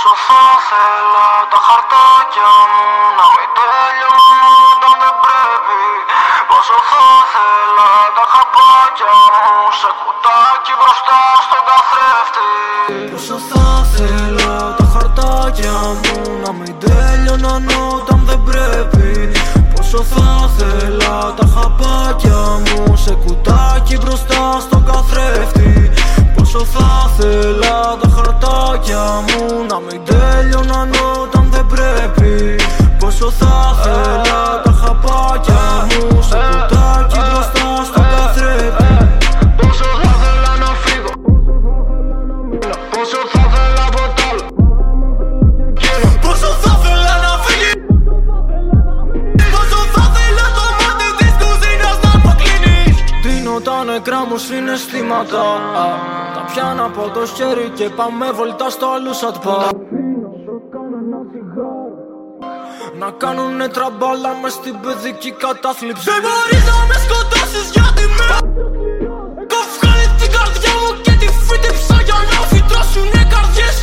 θα θέλα τα χαρτάκια μου να μην τελειώνουν όταν δεν πρέπει. Πόσο θα θέλα τα χαπάκια μου σε κουτάκι μπροστά στον καθρέφτη. Πόσο θα θέλα τα χαρτάκια μου να μην τελειώνουν όταν δεν πρέπει. Πόσο θα θέλα τα χαπάκια μου σε κουτάκι μπροστά στον καθρέφτη. Πόσο θα θέλα τα χαρτάκια μου Πόσο θα θέλα τα χαπάκια μου σε κουτάκι μπροστά στον καθρέφτη. Πόσο θα θέλα να φύγω. Πόσο θα θέλα από τ' άλλο Πόσο θα θέλα να φύγει Πόσο θα θέλα το μάτι της κουζίνας να αποκλίνεις. Δίνω τα νεκρά μου συναισθήματα. Τα πιάνω από το χέρι και πάμε βολτά στο αλούσατ πα να κάνουνε τραμπάλα μες στην παιδική κατάθλιψη. Δεν μπορείς να με σκοτώσεις γιατί με Έχω βγάλει την καρδιά μου και τη φύτεψα για να φυτρώσουνε καρδιές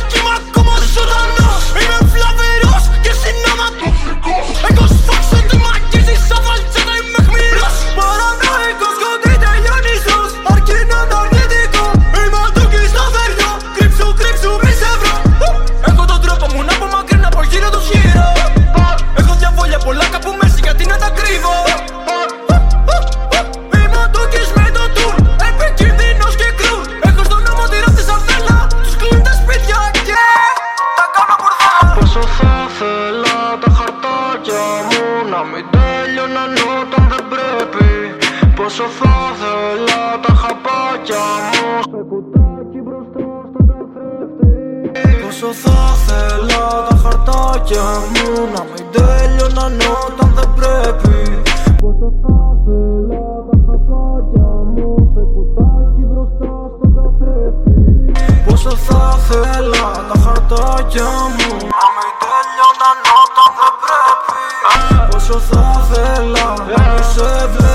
μπουρδέλα Πόσο θα θέλα τα χαρτάκια μου Να μην τέλειωναν όταν δεν πρέπει. Πόσο θα θέλα τα χαπάκια μου Σε κουτάκι μπροστά στον καθρέφτη. Πόσο θα θέλα τα χαρτάκια μου Να μην τέλειωναν όταν δεν πρέπει. Πόσο θα θέλα τα χαπάκια μου Σε κουτάκι μπροστά στον καθρέφτη. Πόσο θα θέλα τα χαρτάκια μου So à faire.